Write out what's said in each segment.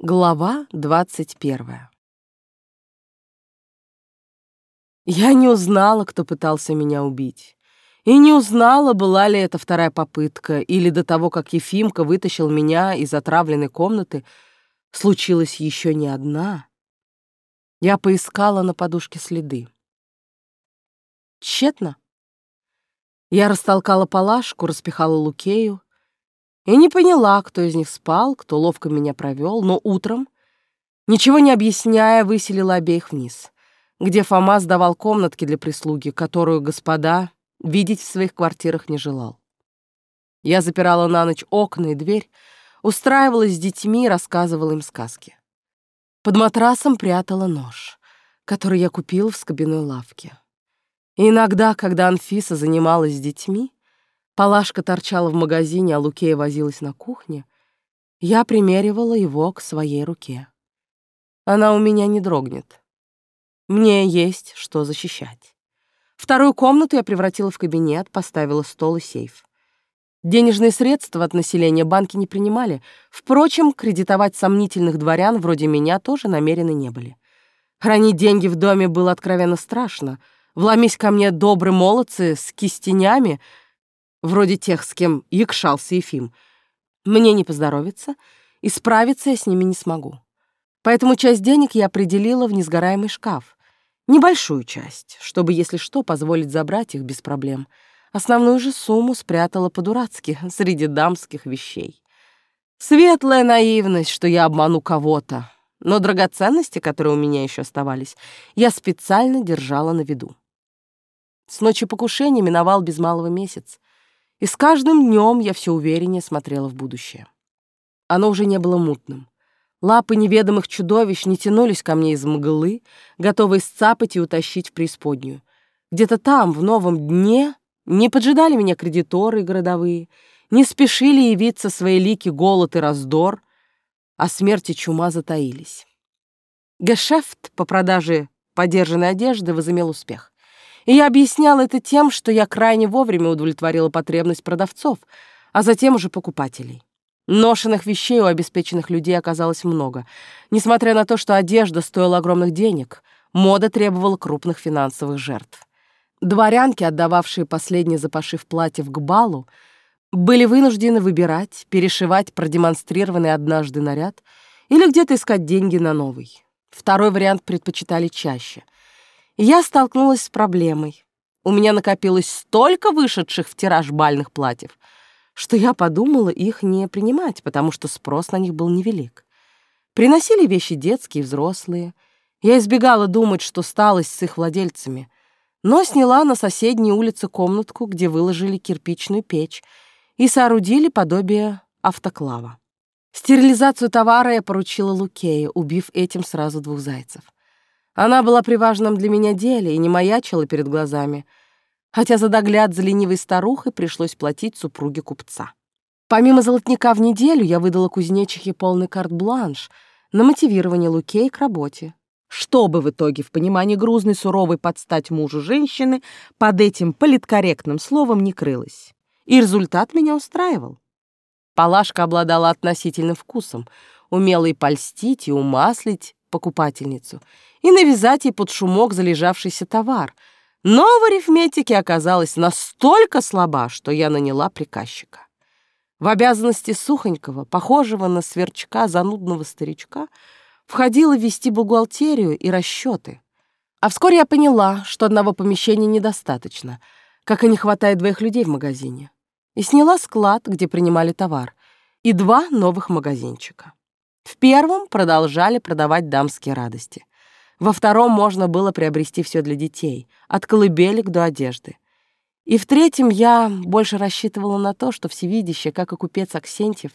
Глава двадцать первая. Я не узнала, кто пытался меня убить. И не узнала, была ли это вторая попытка, или до того, как Ефимка вытащил меня из отравленной комнаты, случилась еще не одна. Я поискала на подушке следы. Тщетно. Я растолкала палашку, распихала лукею, и не поняла, кто из них спал, кто ловко меня провел, но утром, ничего не объясняя, выселила обеих вниз, где Фома сдавал комнатки для прислуги, которую господа видеть в своих квартирах не желал. Я запирала на ночь окна и дверь, устраивалась с детьми и рассказывала им сказки. Под матрасом прятала нож, который я купил в скобяной лавке. И иногда, когда Анфиса занималась с детьми, Палашка торчала в магазине, а Лукея возилась на кухне. Я примеривала его к своей руке. Она у меня не дрогнет. Мне есть что защищать. Вторую комнату я превратила в кабинет, поставила стол и сейф. Денежные средства от населения банки не принимали. Впрочем, кредитовать сомнительных дворян вроде меня тоже намерены не были. Хранить деньги в доме было откровенно страшно. Вломись ко мне добрые молодцы с кистенями — вроде тех, с кем якшался Ефим, мне не поздоровится, и справиться я с ними не смогу. Поэтому часть денег я определила в несгораемый шкаф. Небольшую часть, чтобы, если что, позволить забрать их без проблем. Основную же сумму спрятала по-дурацки среди дамских вещей. Светлая наивность, что я обману кого-то. Но драгоценности, которые у меня еще оставались, я специально держала на виду. С ночи покушения миновал без малого месяц. И с каждым днем я все увереннее смотрела в будущее. Оно уже не было мутным. Лапы неведомых чудовищ не тянулись ко мне из мглы, готовые сцапать и утащить в преисподнюю. Где-то там, в новом дне, не поджидали меня кредиторы городовые, не спешили явиться свои лики голод и раздор, а смерти чума затаились. Гешефт по продаже подержанной одежды возымел успех. И я объясняла это тем, что я крайне вовремя удовлетворила потребность продавцов, а затем уже покупателей. Ношенных вещей у обеспеченных людей оказалось много. Несмотря на то, что одежда стоила огромных денег, мода требовала крупных финансовых жертв. Дворянки, отдававшие последний запашив платьев к балу, были вынуждены выбирать, перешивать продемонстрированный однажды наряд или где-то искать деньги на новый. Второй вариант предпочитали чаще — я столкнулась с проблемой. У меня накопилось столько вышедших в тираж бальных платьев, что я подумала их не принимать, потому что спрос на них был невелик. Приносили вещи детские и взрослые. Я избегала думать, что сталось с их владельцами, но сняла на соседней улице комнатку, где выложили кирпичную печь и соорудили подобие автоклава. Стерилизацию товара я поручила Лукею, убив этим сразу двух зайцев. Она была при важном для меня деле и не маячила перед глазами, хотя за догляд за ленивой старухой пришлось платить супруге купца. Помимо золотника в неделю я выдала кузнечихе полный карт-бланш на мотивирование Лукей к работе, чтобы в итоге в понимании грузной, суровой подстать мужу женщины под этим политкорректным словом не крылось. И результат меня устраивал. Палашка обладала относительным вкусом, умела и польстить, и умаслить покупательницу — и навязать ей под шумок залежавшийся товар. Но в арифметике оказалась настолько слаба, что я наняла приказчика. В обязанности Сухонького, похожего на сверчка занудного старичка, входило вести бухгалтерию и расчеты. А вскоре я поняла, что одного помещения недостаточно, как и не хватает двоих людей в магазине, и сняла склад, где принимали товар, и два новых магазинчика. В первом продолжали продавать дамские радости. Во втором можно было приобрести все для детей, от колыбелек до одежды. И в третьем я больше рассчитывала на то, что всевидящая, как и купец Аксентьев,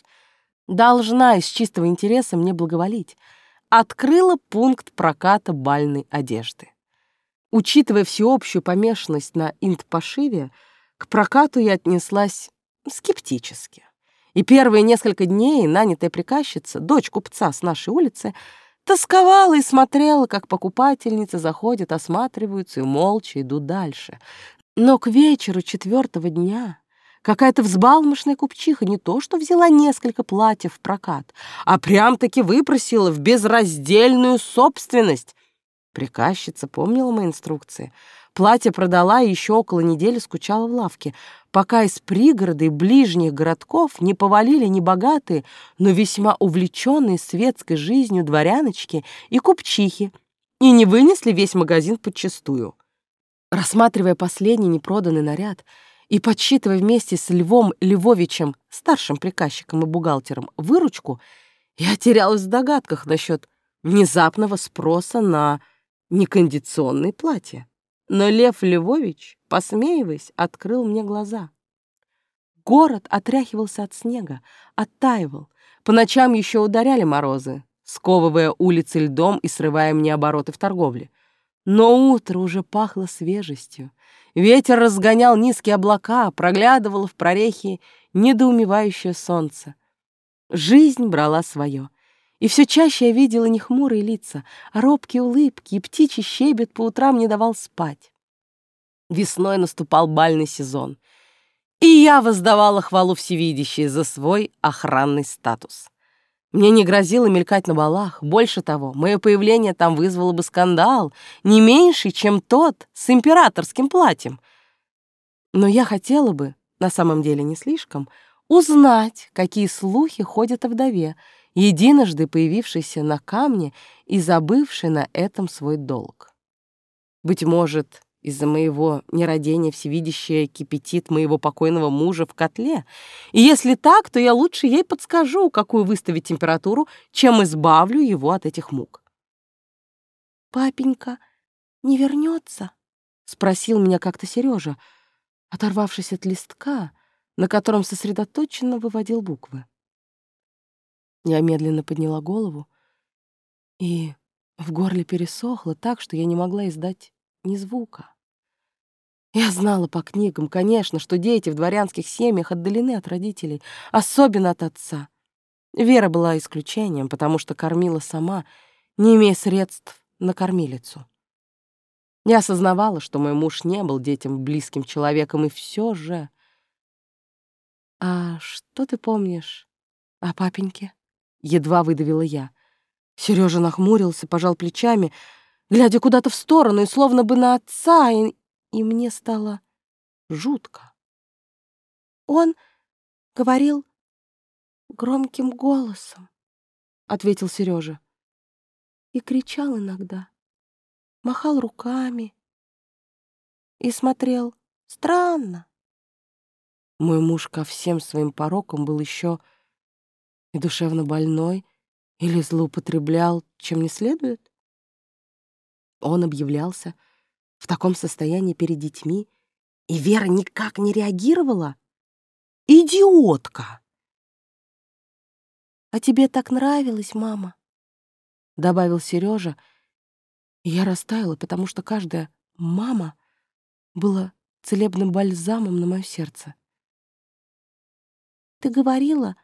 должна из чистого интереса мне благоволить, открыла пункт проката бальной одежды. Учитывая всеобщую помешанность на инт-пошиве, к прокату я отнеслась скептически. И первые несколько дней нанятая приказчица, дочь купца с нашей улицы, Тосковала и смотрела, как покупательницы заходят, осматриваются и молча идут дальше. Но к вечеру четвертого дня, Какая-то взбалмошная купчиха не то что взяла несколько платьев в прокат, а прям-таки выпросила в безраздельную собственность. Приказчица помнила мои инструкции. Платье продала и еще около недели скучала в лавке, пока из пригорода и ближних городков не повалили небогатые, но весьма увлеченные светской жизнью дворяночки и купчихи и не вынесли весь магазин подчистую. Рассматривая последний непроданный наряд и подсчитывая вместе с Львом Львовичем, старшим приказчиком и бухгалтером, выручку, я терялась в догадках насчет внезапного спроса на некондиционные платья. Но Лев Львович, посмеиваясь, открыл мне глаза. Город отряхивался от снега, оттаивал. По ночам еще ударяли морозы, сковывая улицы льдом и срывая мне обороты в торговле. Но утро уже пахло свежестью. Ветер разгонял низкие облака, проглядывало в прорехи недоумевающее солнце. Жизнь брала свое. И все чаще я видела не хмурые лица, а робкие улыбки, и птичий щебет по утрам не давал спать. Весной наступал бальный сезон, и я воздавала хвалу всевидящей за свой охранный статус. Мне не грозило мелькать на балах. Больше того, мое появление там вызвало бы скандал, не меньший, чем тот с императорским платьем. Но я хотела бы, на самом деле не слишком, узнать, какие слухи ходят о вдове, единожды появившийся на камне и забывший на этом свой долг. Быть может, из-за моего нерадения всевидящая кипятит моего покойного мужа в котле, и если так, то я лучше ей подскажу, какую выставить температуру, чем избавлю его от этих мук. «Папенька не вернется?» — спросил меня как-то Сережа, оторвавшись от листка, на котором сосредоточенно выводил буквы. Я медленно подняла голову, и в горле пересохло так, что я не могла издать ни звука. Я знала по книгам, конечно, что дети в дворянских семьях отдалены от родителей, особенно от отца. Вера была исключением, потому что кормила сама, не имея средств на кормилицу. Я осознавала, что мой муж не был детям близким человеком, и все же... «А что ты помнишь о папеньке?» Едва выдавила я. Сережа нахмурился, пожал плечами, глядя куда-то в сторону и словно бы на отца, и, и мне стало жутко. Он говорил громким голосом, ответил Сережа, и кричал иногда, махал руками и смотрел странно. Мой муж ко всем своим порокам был еще и душевно больной или злоупотреблял, чем не следует? Он объявлялся в таком состоянии перед детьми, и Вера никак не реагировала? Идиотка! «А тебе так нравилось, мама?» — добавил Сережа, я растаяла, потому что каждая «мама» была целебным бальзамом на мое сердце. «Ты говорила,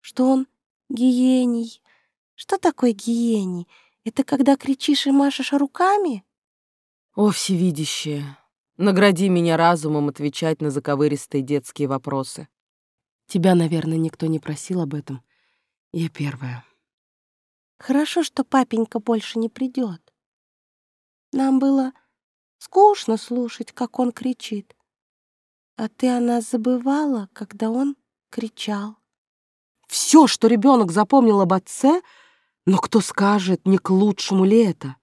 что он гиений. Что такое гиений? Это когда кричишь и машешь руками? О, всевидящее, награди меня разумом отвечать на заковыристые детские вопросы. Тебя, наверное, никто не просил об этом. Я первая. Хорошо, что папенька больше не придет. Нам было скучно слушать, как он кричит. А ты о нас забывала, когда он кричал все, что ребенок запомнил об отце, но кто скажет, не к лучшему ли это?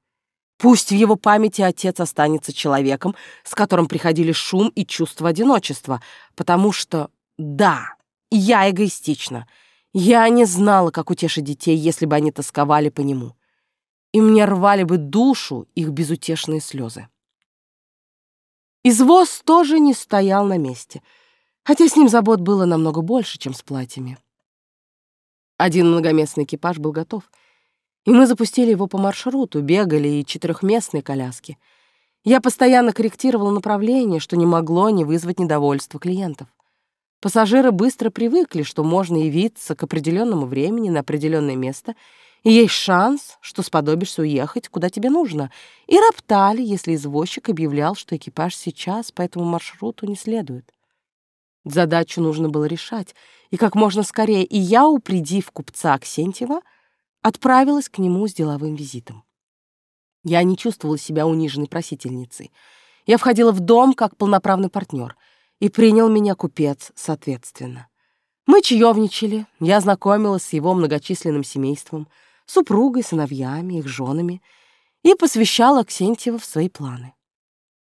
Пусть в его памяти отец останется человеком, с которым приходили шум и чувство одиночества, потому что, да, я эгоистична. Я не знала, как утешить детей, если бы они тосковали по нему. И мне рвали бы душу их безутешные слезы. Извоз тоже не стоял на месте, хотя с ним забот было намного больше, чем с платьями. Один многоместный экипаж был готов, и мы запустили его по маршруту, бегали и четырехместные коляски. Я постоянно корректировала направление, что не могло не вызвать недовольства клиентов. Пассажиры быстро привыкли, что можно явиться к определенному времени на определенное место, и есть шанс, что сподобишься уехать, куда тебе нужно, и роптали, если извозчик объявлял, что экипаж сейчас по этому маршруту не следует. Задачу нужно было решать, и как можно скорее, и я, упредив купца Аксентьева, отправилась к нему с деловым визитом. Я не чувствовала себя униженной просительницей. Я входила в дом как полноправный партнер, и принял меня купец соответственно. Мы чаевничали, я знакомилась с его многочисленным семейством, супругой, сыновьями, их женами, и посвящала Аксентьева в свои планы.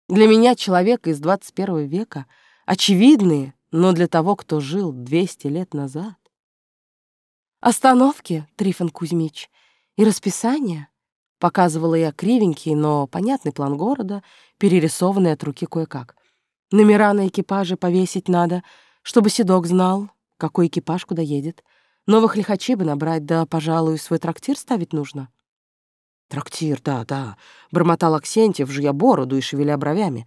Для меня, человека из 21 века, очевидные, но для того, кто жил 200 лет назад. Остановки, Трифон Кузьмич, и расписание Показывала я кривенький, но понятный план города, перерисованный от руки кое-как. Номера на экипаже повесить надо, чтобы Седок знал, какой экипаж куда едет. Новых лихачей бы набрать, да, пожалуй, свой трактир ставить нужно. «Трактир, да, да», — бормотал Аксентьев, жуя бороду и шевеля бровями.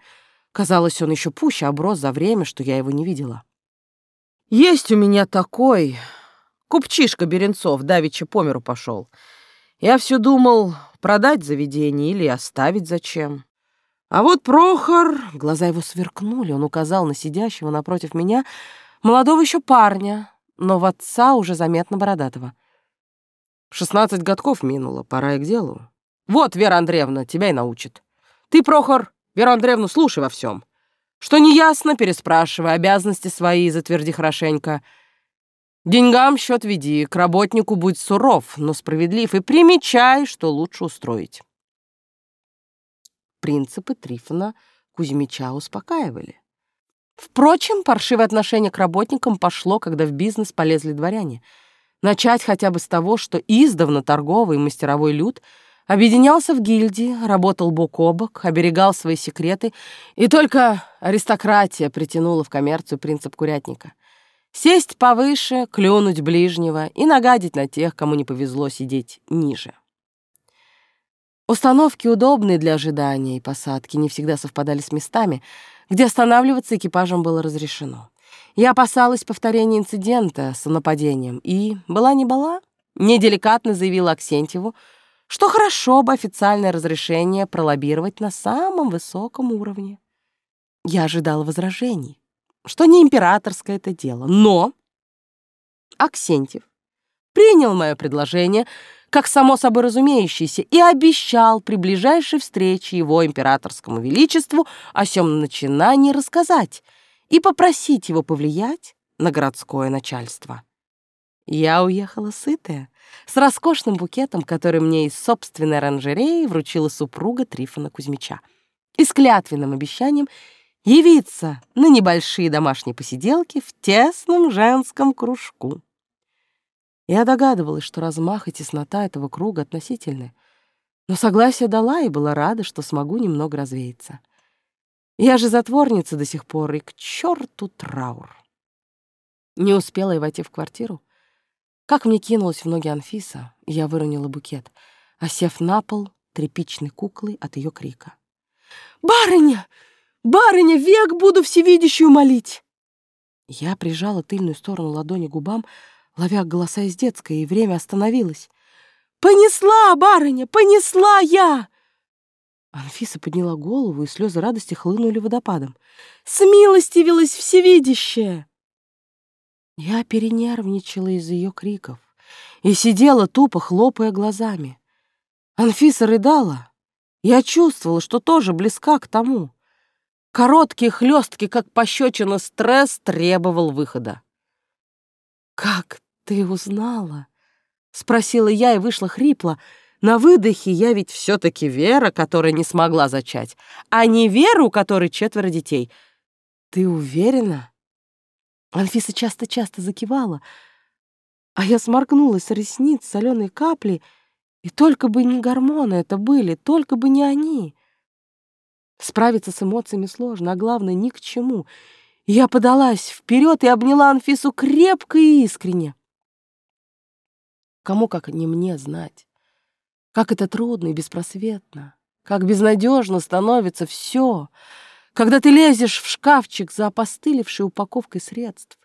Казалось, он еще пуще оброс за время, что я его не видела. «Есть у меня такой...» Купчишка Беренцов давеча по миру пошел. Я все думал, продать заведение или оставить зачем. А вот Прохор... Глаза его сверкнули, он указал на сидящего напротив меня молодого еще парня, но в отца уже заметно бородатого. Шестнадцать годков минуло, пора и к делу. Вот, Вера Андреевна, тебя и научит. Ты, Прохор, Веру Андреевну слушай во всем. Что не ясно, переспрашивай, обязанности свои затверди хорошенько — Деньгам счет веди, к работнику будь суров, но справедлив, и примечай, что лучше устроить. Принципы Трифона Кузьмича успокаивали. Впрочем, паршивое отношение к работникам пошло, когда в бизнес полезли дворяне. Начать хотя бы с того, что издавна торговый и мастеровой люд объединялся в гильдии, работал бок о бок, оберегал свои секреты, и только аристократия притянула в коммерцию принцип курятника. Сесть повыше, клюнуть ближнего и нагадить на тех, кому не повезло сидеть ниже. Установки удобные для ожидания и посадки не всегда совпадали с местами, где останавливаться экипажем было разрешено. Я опасалась повторения инцидента с нападением и, была не была, неделикатно заявила Аксентьеву, что хорошо бы официальное разрешение пролоббировать на самом высоком уровне. Я ожидала возражений что не императорское это дело, но Аксентьев принял мое предложение как само собой разумеющееся и обещал при ближайшей встрече его императорскому величеству о сём начинании рассказать и попросить его повлиять на городское начальство. Я уехала сытая, с роскошным букетом, который мне из собственной оранжереи вручила супруга Трифона Кузьмича, и с клятвенным обещанием явиться на небольшие домашние посиделки в тесном женском кружку. Я догадывалась, что размах и теснота этого круга относительны, но согласие дала и была рада, что смогу немного развеяться. Я же затворница до сих пор, и к черту траур. Не успела я войти в квартиру. Как мне кинулась в ноги Анфиса, я выронила букет, осев на пол тряпичной куклой от ее крика. «Барыня! Барыня, век буду всевидящую молить!» Я прижала тыльную сторону ладони губам, ловя голоса из детской, и время остановилось. «Понесла, барыня, понесла я!» Анфиса подняла голову, и слезы радости хлынули водопадом. «Смилостивилась всевидящая!» Я перенервничала из-за ее криков и сидела тупо, хлопая глазами. Анфиса рыдала. Я чувствовала, что тоже близка к тому. Короткий, хлесткий, как пощечина стресс, требовал выхода. «Как ты узнала?» — спросила я и вышла хрипло. На выдохе я ведь все таки Вера, которая не смогла зачать, а не Вера, у которой четверо детей. «Ты уверена?» Анфиса часто-часто закивала, а я сморгнулась с ресниц соленой капли, и только бы не гормоны это были, только бы не они. Справиться с эмоциями сложно, а главное, ни к чему. Я подалась вперед и обняла Анфису крепко и искренне. Кому, как не мне, знать, как это трудно и беспросветно, как безнадежно становится все, когда ты лезешь в шкафчик за опостылевшей упаковкой средств,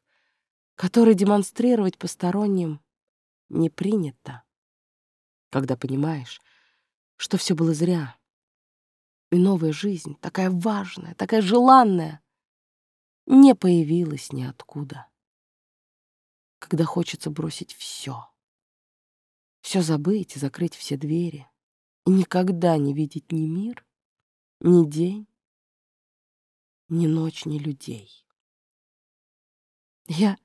которые демонстрировать посторонним не принято, когда понимаешь, что все было зря, и новая жизнь, такая важная, такая желанная, не появилась ниоткуда. Когда хочется бросить все, все забыть и закрыть все двери, и никогда не видеть ни мир, ни день, ни ночь, ни людей. «Я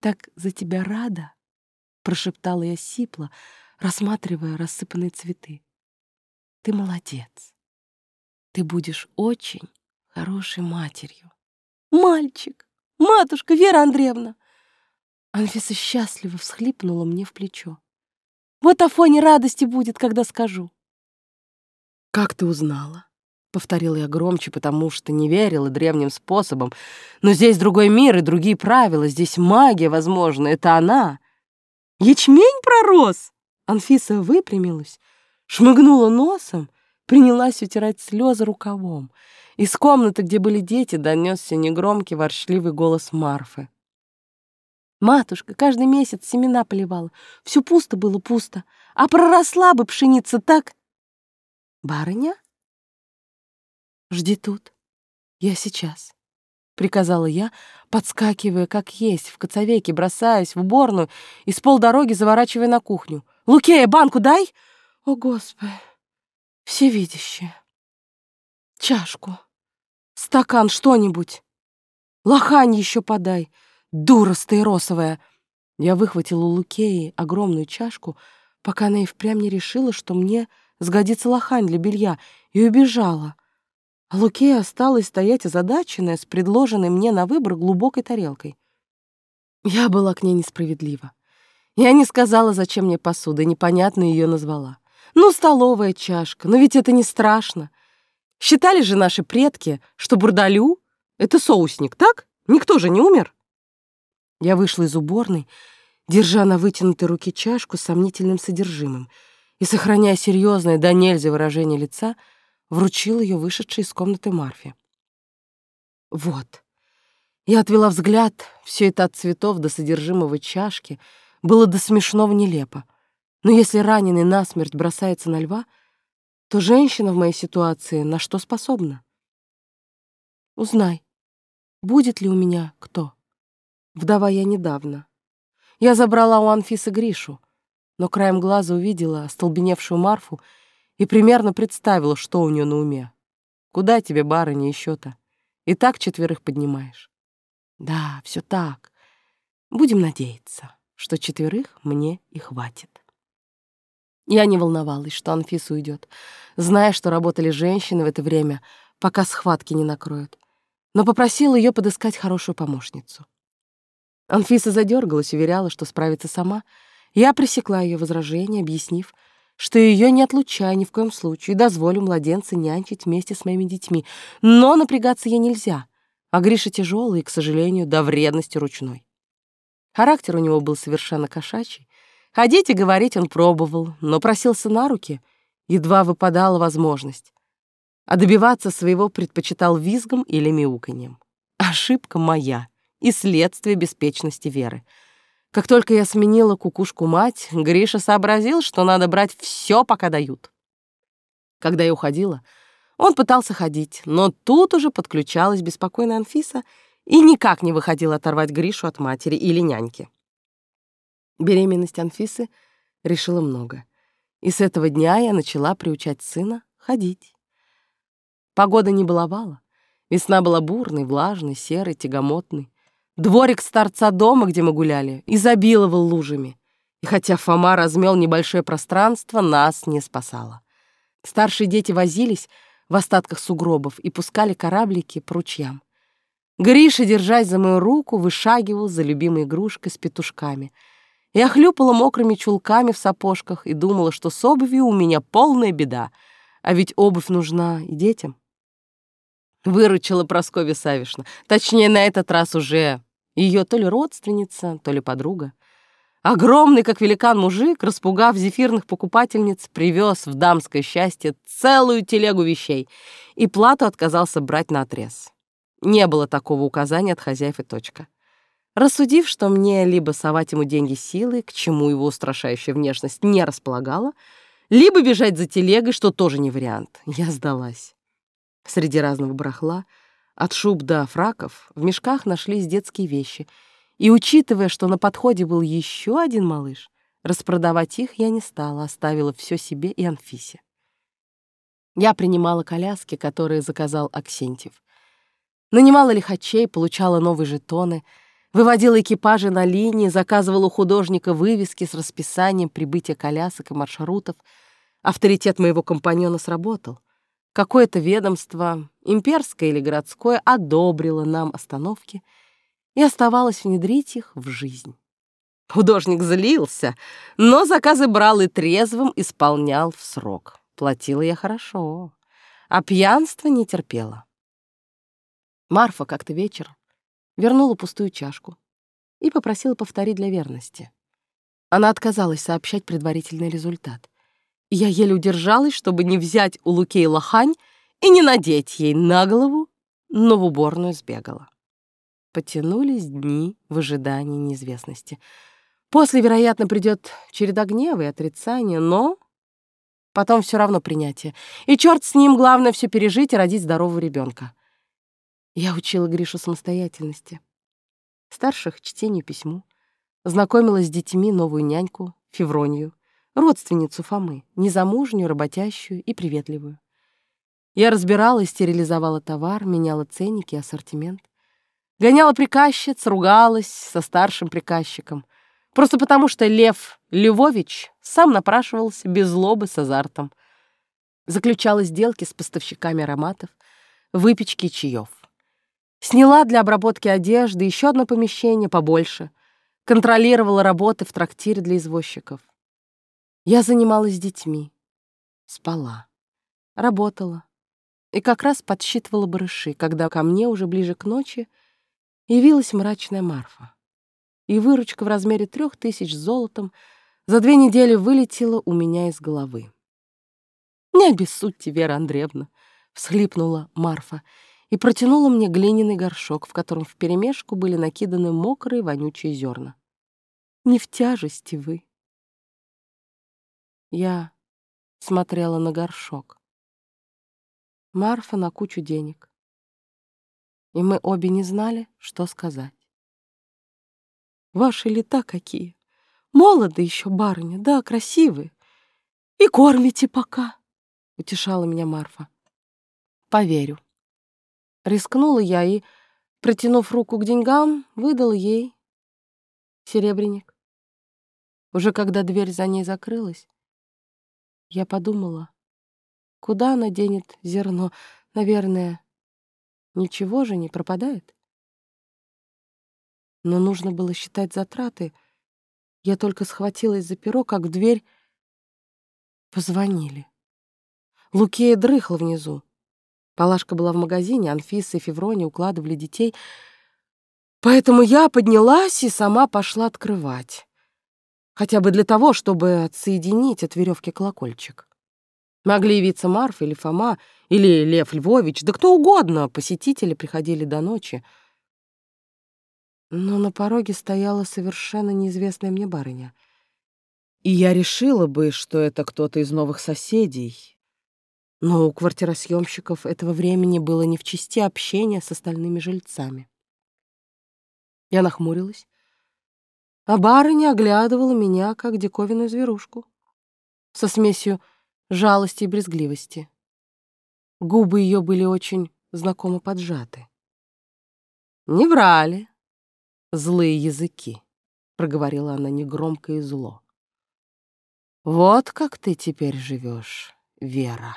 так за тебя рада!» — прошептала я сипло, рассматривая рассыпанные цветы. «Ты молодец. Ты будешь очень хорошей матерью». «Мальчик! Матушка Вера Андреевна!» Анфиса счастливо всхлипнула мне в плечо. «Вот о фоне радости будет, когда скажу». «Как ты узнала?» Повторил я громче, потому что не верила древним способам. Но здесь другой мир и другие правила. Здесь магия, возможно. Это она. Ячмень пророс! Анфиса выпрямилась, шмыгнула носом, принялась утирать слезы рукавом. Из комнаты, где были дети, донесся негромкий воршливый голос Марфы. Матушка каждый месяц семена поливала. Все пусто было пусто. А проросла бы пшеница так... Барыня? «Жди тут. Я сейчас», — приказала я, подскакивая как есть, в коцовейке бросаясь в уборную и с полдороги заворачивая на кухню. «Лукея, банку дай!» «О, Господи! Всевидящее! Чашку, стакан, что-нибудь! Лохань еще подай, дура стаиросовая!» Я выхватила у Лукеи огромную чашку, пока она и впрямь не решила, что мне сгодится лохань для белья, и убежала — а Лукея осталась стоять озадаченная с предложенной мне на выбор глубокой тарелкой. Я была к ней несправедлива. Я не сказала, зачем мне посуда, непонятно ее назвала. Ну, столовая чашка, но ведь это не страшно. Считали же наши предки, что бурдалю — это соусник, так? Никто же не умер. Я вышла из уборной, держа на вытянутой руке чашку с сомнительным содержимым и, сохраняя серьезное до нельзя выражение лица, — вручил ее вышедшей из комнаты Марфе. Вот. Я отвела взгляд, все это от цветов до содержимого чашки было до смешного нелепо. Но если раненый насмерть бросается на льва, то женщина в моей ситуации на что способна? Узнай, будет ли у меня кто. Вдова я недавно. Я забрала у Анфисы Гришу, но краем глаза увидела остолбеневшую Марфу и примерно представила, что у нее на уме. Куда тебе, барыня, еще-то? И так четверых поднимаешь. Да, все так. Будем надеяться, что четверых мне и хватит. Я не волновалась, что Анфиса уйдет, зная, что работали женщины в это время, пока схватки не накроют, но попросила ее подыскать хорошую помощницу. Анфиса задергалась, уверяла, что справится сама. Я пресекла ее возражение, объяснив, что ее не отлучаю ни в коем случае, дозволю младенца нянчить вместе с моими детьми. Но напрягаться ей нельзя, а Гриша тяжелый и, к сожалению, до вредности ручной. Характер у него был совершенно кошачий. Ходить и говорить он пробовал, но просился на руки, едва выпадала возможность. А добиваться своего предпочитал визгом или мяуканьем. Ошибка моя и следствие беспечности Веры — как только я сменила кукушку мать, Гриша сообразил, что надо брать все, пока дают. Когда я уходила, он пытался ходить, но тут уже подключалась беспокойная Анфиса и никак не выходила оторвать Гришу от матери или няньки. Беременность Анфисы решила много. И с этого дня я начала приучать сына ходить. Погода не баловала. Весна была бурной, влажной, серой, тягомотной. Дворик старца дома, где мы гуляли, изобиловал лужами. И хотя Фома размел небольшое пространство, нас не спасало. Старшие дети возились в остатках сугробов и пускали кораблики по ручьям. Гриша, держась за мою руку, вышагивал за любимой игрушкой с петушками. Я хлюпала мокрыми чулками в сапожках и думала, что с обувью у меня полная беда, а ведь обувь нужна и детям. Выручила Прасковья Савишна. Точнее, на этот раз уже ее то ли родственница, то ли подруга. Огромный, как великан мужик, распугав зефирных покупательниц, привез в дамское счастье целую телегу вещей и плату отказался брать на отрез. Не было такого указания от хозяев и точка. Рассудив, что мне либо совать ему деньги силой, к чему его устрашающая внешность не располагала, либо бежать за телегой, что тоже не вариант, я сдалась. Среди разного барахла От шуб до фраков в мешках нашлись детские вещи, и, учитывая, что на подходе был еще один малыш, распродавать их я не стала, оставила все себе и Анфисе. Я принимала коляски, которые заказал Аксентьев. Нанимала лихачей, получала новые жетоны, выводила экипажи на линии, заказывала у художника вывески с расписанием прибытия колясок и маршрутов. Авторитет моего компаньона сработал. Какое-то ведомство, имперское или городское, одобрило нам остановки, и оставалось внедрить их в жизнь. Художник злился, но заказы брал и трезвым исполнял в срок. Платила я хорошо, а пьянство не терпела. Марфа как-то вечером вернула пустую чашку и попросила повторить для верности. Она отказалась сообщать предварительный результат. Я еле удержалась, чтобы не взять у Лукей лохань и не надеть ей на голову, но в уборную сбегала. Потянулись дни в ожидании неизвестности. После, вероятно, придет череда гнева и отрицания, но Потом все равно принятие. И черт с ним, главное все пережить и родить здорового ребенка. Я учила Гришу самостоятельности. Старших — чтению письму. Знакомила с детьми новую няньку, Февронию, родственницу Фомы, незамужнюю, работящую и приветливую. Я разбирала и стерилизовала товар, меняла ценники и ассортимент. Гоняла приказчиц, ругалась со старшим приказчиком. Просто потому, что Лев Львович сам напрашивался без злобы с азартом. Заключала сделки с поставщиками ароматов, выпечки и чаев. Сняла для обработки одежды еще одно помещение побольше. Контролировала работы в трактире для извозчиков. Я занималась детьми. Спала. Работала. И как раз подсчитывала барыши, когда ко мне уже ближе к ночи явилась мрачная Марфа и выручка в размере трех тысяч золотом за две недели вылетела у меня из головы. «Не обессудьте, Вера Андреевна», — всхлипнула Марфа и протянула мне глиняный горшок, в котором вперемешку были накиданы мокрые вонючие зерна. «Не в тяжести вы». Я смотрела на горшок. Марфа на кучу денег. И мы обе не знали, что сказать. Ваши лета какие! Молоды еще, барыня, да, красивые. И кормите пока, — утешала меня Марфа. Поверю. Рискнула я и, протянув руку к деньгам, выдала ей серебряник. Уже когда дверь за ней закрылась, я подумала, куда она денет зерно, наверное, ничего же не пропадает но нужно было считать затраты. Я только схватилась за перо, как в дверь позвонили. Лукея дрыхла внизу. Палашка была в магазине, Анфиса и Феврония укладывали детей. Поэтому я поднялась и сама пошла открывать. Хотя бы для того, чтобы отсоединить от веревки колокольчик. Могли явиться Марфа или Фома, или Лев Львович, да кто угодно. Посетители приходили до ночи. Но на пороге стояла совершенно неизвестная мне барыня. И я решила бы, что это кто-то из новых соседей. Но у квартиросъемщиков этого времени было не в чести общения с остальными жильцами. Я нахмурилась, а барыня оглядывала меня, как диковинную зверушку, со смесью жалости и брезгливости. Губы ее были очень знакомо поджаты. Не врали, злые языки», — проговорила она негромко и зло. «Вот как ты теперь живешь, Вера».